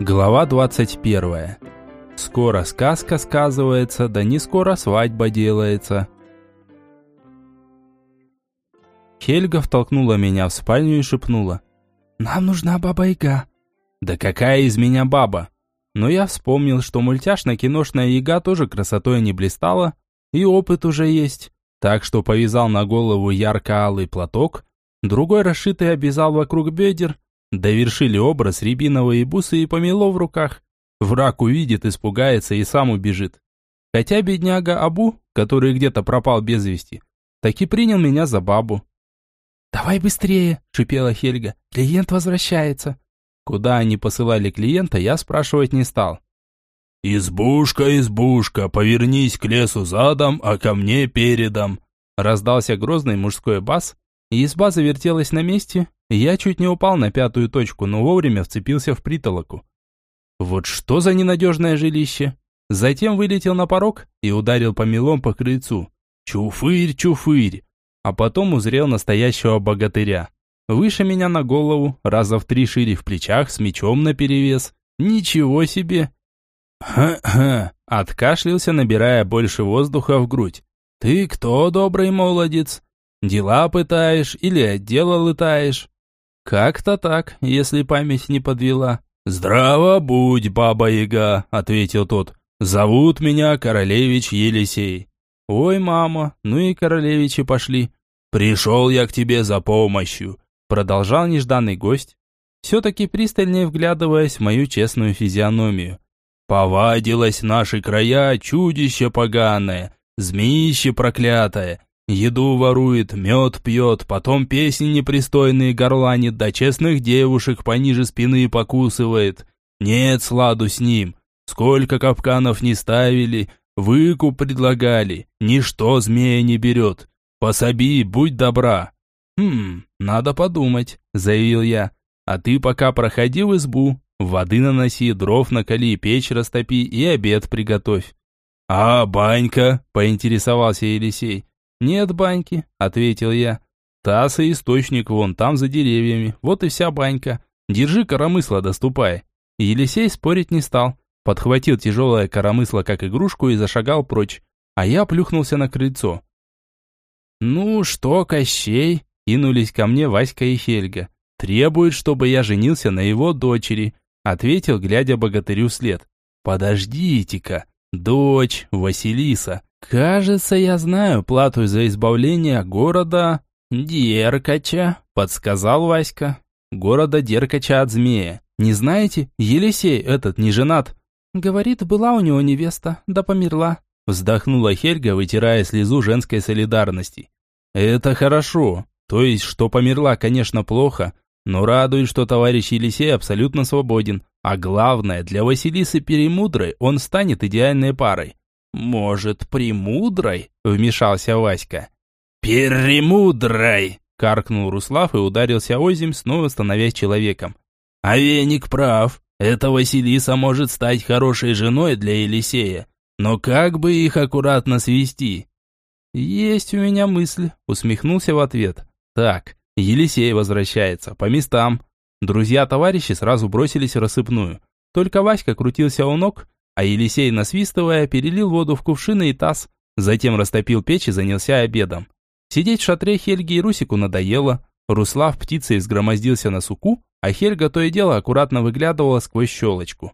Глава 21. Скоро сказка сказывается, да не скоро свадьба делается. Хельга втолкнула меня в спальню и шепнула. «Нам нужна баба-яга». «Да какая из меня баба?» Но я вспомнил, что мультяшно-киношная яга тоже красотой не блистала, и опыт уже есть. Так что повязал на голову ярко-алый платок, другой расшитый обвязал вокруг бедер, Довершили образ рябиновые бусы и помело в руках. Враг увидит, испугается и сам убежит. Хотя бедняга Абу, который где-то пропал без вести, таки принял меня за бабу. «Давай быстрее!» – шипела Хельга. «Клиент возвращается!» Куда они посылали клиента, я спрашивать не стал. «Избушка, избушка, повернись к лесу задом, а ко мне передом!» Раздался грозный мужской бас, и изба завертелась на месте, я чуть не упал на пятую точку, но вовремя вцепился в притолоку. Вот что за ненадежное жилище? Затем вылетел на порог и ударил помелом по крыльцу. Чуфырь, чуфырь! А потом узрел настоящего богатыря. Выше меня на голову, раза в три шире в плечах, с мечом наперевес. Ничего себе! Ха-ха! Откашлялся, набирая больше воздуха в грудь. «Ты кто, добрый молодец? Дела пытаешь или отдела лытаешь?» «Как-то так, если память не подвела». «Здраво будь, баба-яга», — ответил тот. «Зовут меня Королевич Елисей». «Ой, мама, ну и королевичи пошли». «Пришел я к тебе за помощью», — продолжал нежданный гость, все-таки пристальнее вглядываясь в мою честную физиономию. «Повадилось наши края чудище поганое, змеище проклятое, Еду ворует, мед пьет, потом песни непристойные горланит, да честных девушек пониже спины покусывает. Нет сладу с ним. Сколько капканов не ставили, выкуп предлагали, ничто змея не берет. Пособи, будь добра. Хм, надо подумать, заявил я. А ты пока проходи в избу, воды наноси, дров накали, печь растопи и обед приготовь. А банька, поинтересовался Елисей. «Нет баньки», — ответил я. «Таз и источник вон там за деревьями, вот и вся банька. Держи коромысло, доступай». Елисей спорить не стал. Подхватил тяжелое коромысло как игрушку и зашагал прочь, а я плюхнулся на крыльцо. «Ну что, Кощей?» — кинулись ко мне Васька и Хельга. «Требует, чтобы я женился на его дочери», — ответил, глядя богатырю вслед. «Подождите-ка, дочь, Василиса, «Кажется, я знаю плату за избавление города Деркача», — подсказал Васька. «Города Деркача от змея. Не знаете, Елисей этот не женат?» «Говорит, была у него невеста, да померла», — вздохнула Хельга, вытирая слезу женской солидарности. «Это хорошо. То есть, что померла, конечно, плохо, но радует, что товарищ Елисей абсолютно свободен. А главное, для Василисы Перемудрой он станет идеальной парой. «Может, премудрой?» – вмешался Васька. «Перемудрой!» – каркнул Руслав и ударился озимь, снова становясь человеком. «А веник прав. Эта Василиса может стать хорошей женой для Елисея. Но как бы их аккуратно свести?» «Есть у меня мысль», – усмехнулся в ответ. «Так, Елисей возвращается, по местам». Друзья-товарищи сразу бросились в рассыпную. Только Васька крутился у ног, а Елисей, насвистывая, перелил воду в кувшины и таз, затем растопил печь и занялся обедом. Сидеть в шатре Хельги и Русику надоело. Руслав птицей взгромоздился на суку, а Хельга то и дело аккуратно выглядывала сквозь щелочку.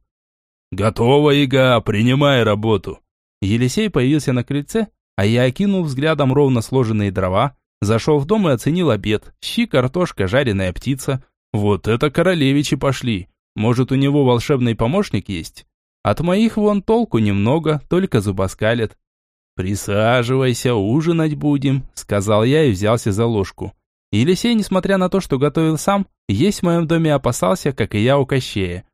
«Готово, Ига, принимай работу!» Елисей появился на крыльце, а я окинул взглядом ровно сложенные дрова, зашел в дом и оценил обед. Щи, картошка, жареная птица. Вот это королевичи пошли. Может, у него волшебный помощник есть? От моих вон толку немного, только зубоскалят. «Присаживайся, ужинать будем», — сказал я и взялся за ложку. Елисей, несмотря на то, что готовил сам, есть в моем доме опасался, как и я у Кощея.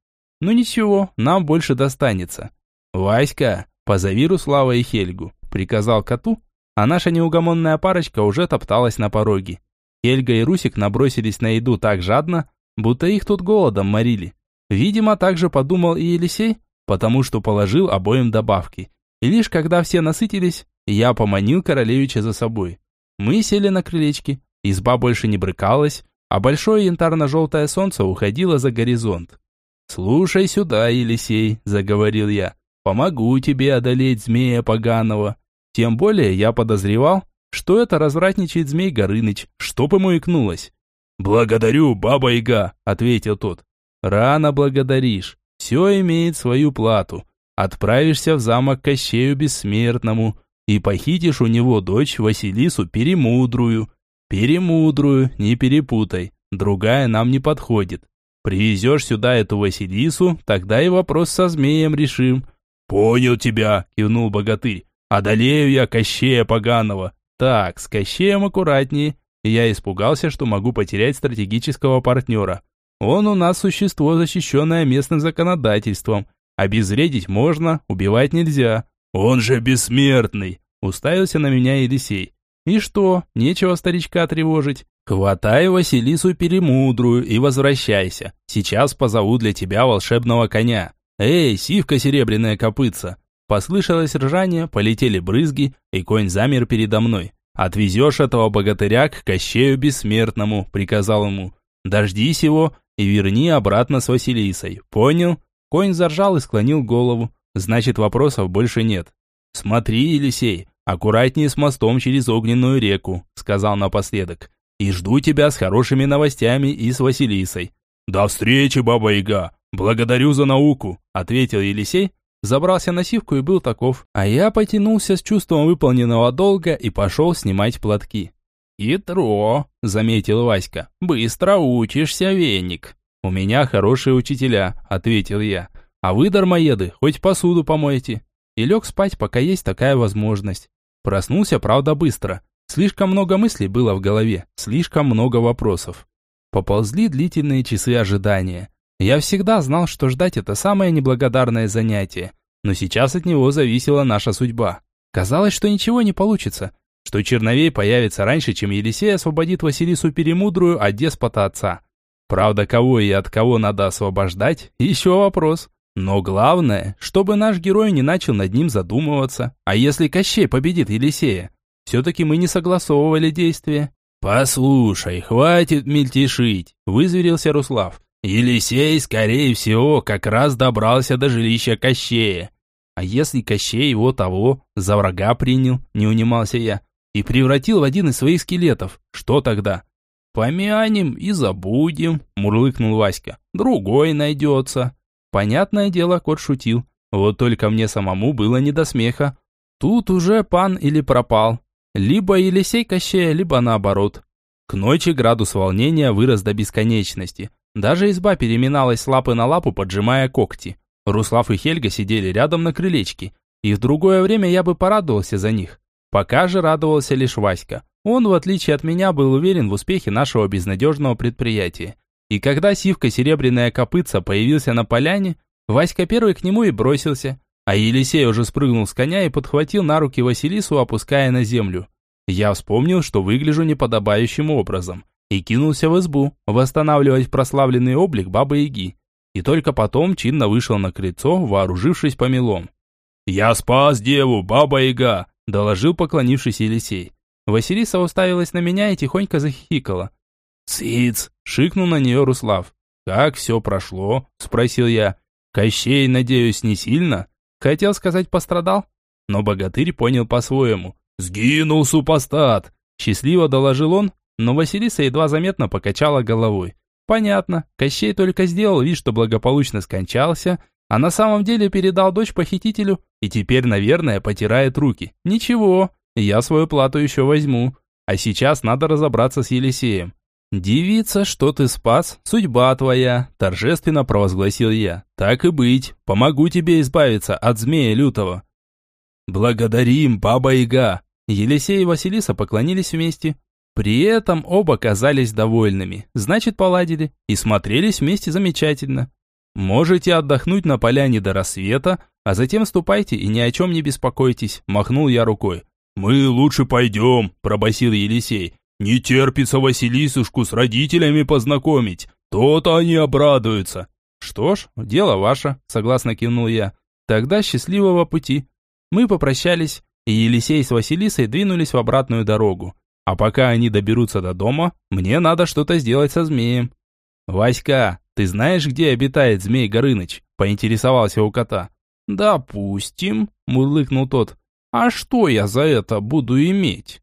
Ну ничего, нам больше достанется. «Васька, позови Руслава и Хельгу», — приказал коту, а наша неугомонная парочка уже топталась на пороге. Хельга и Русик набросились на еду так жадно, будто их тут голодом морили. Видимо, так же подумал и Елисей, потому что положил обоим добавки. И лишь когда все насытились, я поманил королевича за собой. Мы сели на крылечке, изба больше не брыкалась, а большое янтарно-желтое солнце уходило за горизонт. «Слушай сюда, Елисей», – заговорил я. «Помогу тебе одолеть змея поганого». Тем более я подозревал, что это развратничает змей Горыныч, чтоб ему икнулось. «Благодарю, баба-яга», – ответил тот. «Рано благодаришь. Все имеет свою плату. Отправишься в замок Кощею Бессмертному и похитишь у него дочь Василису Перемудрую. Перемудрую, не перепутай, другая нам не подходит. Привезешь сюда эту Василису, тогда и вопрос со змеем решим». «Понял тебя», – кивнул богатырь. «Одолею я Кощея Поганого». «Так, с Кощеем аккуратнее». Я испугался, что могу потерять стратегического партнера. Он у нас существо, защищенное местным законодательством. Обезвредить можно, убивать нельзя. Он же бессмертный. Уставился на меня Елисей. И что, нечего старичка тревожить. Хватай Василису Перемудрую и возвращайся. Сейчас позову для тебя волшебного коня. Эй, сивка серебряная копытца. Послышалось ржание, полетели брызги, и конь замер передо мной. «Отвезешь этого богатыря к Кощею Бессмертному», — приказал ему. «Дождись его и верни обратно с Василисой. Понял?» Конь заржал и склонил голову. «Значит, вопросов больше нет». «Смотри, Елисей, аккуратнее с мостом через огненную реку», — сказал напоследок. «И жду тебя с хорошими новостями и с Василисой». «До встречи, Баба-Яга! Благодарю за науку», — ответил Елисей, забрался на сивку и был таков. А я потянулся с чувством выполненного долга и пошел снимать платки. «Хитро», — заметил Васька. «Быстро учишься, веник». «У меня хорошие учителя», — ответил я. «А вы, дармоеды, хоть посуду помоете». И лег спать, пока есть такая возможность. Проснулся, правда, быстро. Слишком много мыслей было в голове, слишком много вопросов. Поползли длительные часы ожидания. Я всегда знал, что ждать это самое неблагодарное занятие. Но сейчас от него зависела наша судьба. Казалось, что ничего не получится, что Черновей появится раньше, чем Елисей освободит Василису Перемудрую от деспота отца. Правда, кого и от кого надо освобождать, еще вопрос. Но главное, чтобы наш герой не начал над ним задумываться. А если Кощей победит Елисея? Все-таки мы не согласовывали действия. «Послушай, хватит мельтешить», – вызверился Руслав. «Елисей, скорее всего, как раз добрался до жилища Кощея». «А если Кощей его того за врага принял?» – не унимался я и превратил в один из своих скелетов. Что тогда? «Помянем и забудем», – мурлыкнул Васька. «Другой найдется». Понятное дело, кот шутил. Вот только мне самому было не до смеха. Тут уже пан или пропал. Либо Елисей Кощея, либо наоборот. К ночи градус волнения вырос до бесконечности. Даже изба переминалась с лапы на лапу, поджимая когти. Руслав и Хельга сидели рядом на крылечке. И в другое время я бы порадовался за них. Пока же радовался лишь Васька. Он, в отличие от меня, был уверен в успехе нашего безнадежного предприятия. И когда сивка серебряная копытца появился на поляне, Васька первый к нему и бросился. А Елисей уже спрыгнул с коня и подхватил на руки Василису, опуская на землю. Я вспомнил, что выгляжу неподобающим образом, и кинулся в избу, восстанавливать прославленный облик Бабы-Яги. И только потом чинно вышел на крыльцо, вооружившись помелом. «Я спас деву, Баба-Яга!» Доложил поклонившийся Елисей. Василиса уставилась на меня и тихонько захихикала. «Циц!» – шикнул на нее Руслав. «Как все прошло?» – спросил я. «Кощей, надеюсь, не сильно?» Хотел сказать «пострадал», но богатырь понял по-своему. «Сгинул супостат!» Счастливо доложил он, но Василиса едва заметно покачала головой. «Понятно, Кощей только сделал вид, что благополучно скончался, а на самом деле передал дочь похитителю и теперь, наверное, потирает руки. Ничего, я свою плату еще возьму. А сейчас надо разобраться с Елисеем. «Девица, что ты спас, судьба твоя», – торжественно провозгласил я. «Так и быть, помогу тебе избавиться от змея лютого». «Благодарим, баба-яга!» Елисей и Василиса поклонились вместе. При этом оба казались довольными, значит поладили, и смотрелись вместе замечательно. «Можете отдохнуть на поляне до рассвета, а затем ступайте и ни о чем не беспокойтесь», – махнул я рукой. «Мы лучше пойдем», – пробасил Елисей. «Не терпится Василисушку с родителями познакомить, то-то они обрадуются». «Что ж, дело ваше», – согласно кивнул я. «Тогда счастливого пути». Мы попрощались, и Елисей с Василисой двинулись в обратную дорогу. А пока они доберутся до дома, мне надо что-то сделать со змеем. «Васька, Ты знаешь, где обитает змей Горыныч?» – поинтересовался у кота. «Допустим», – мурлыкнул тот. «А что я за это буду иметь?»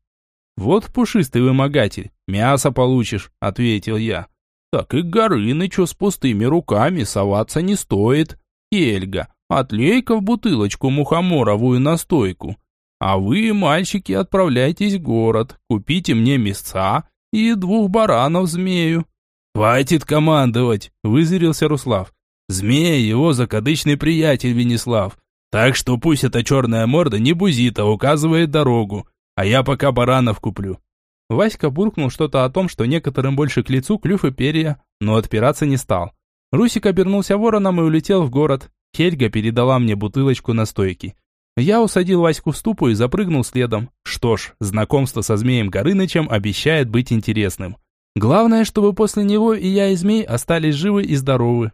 «Вот пушистый вымогатель, мясо получишь», – ответил я. «Так и Горынычу с пустыми руками соваться не стоит. Эльга, отлей-ка в бутылочку мухоморовую настойку. А вы, мальчики, отправляйтесь в город, купите мне мясца и двух баранов змею». «Хватит командовать!» – вызырился Руслав. «Змея его закадычный приятель Венеслав. Так что пусть эта черная морда не бузит, а указывает дорогу. А я пока баранов куплю». Васька буркнул что-то о том, что некоторым больше к лицу клюв и перья, но отпираться не стал. Русик обернулся вороном и улетел в город. Хельга передала мне бутылочку настойки. Я усадил Ваську в ступу и запрыгнул следом. Что ж, знакомство со змеем Горынычем обещает быть интересным. Главное, чтобы после него и я, и змей остались живы и здоровы.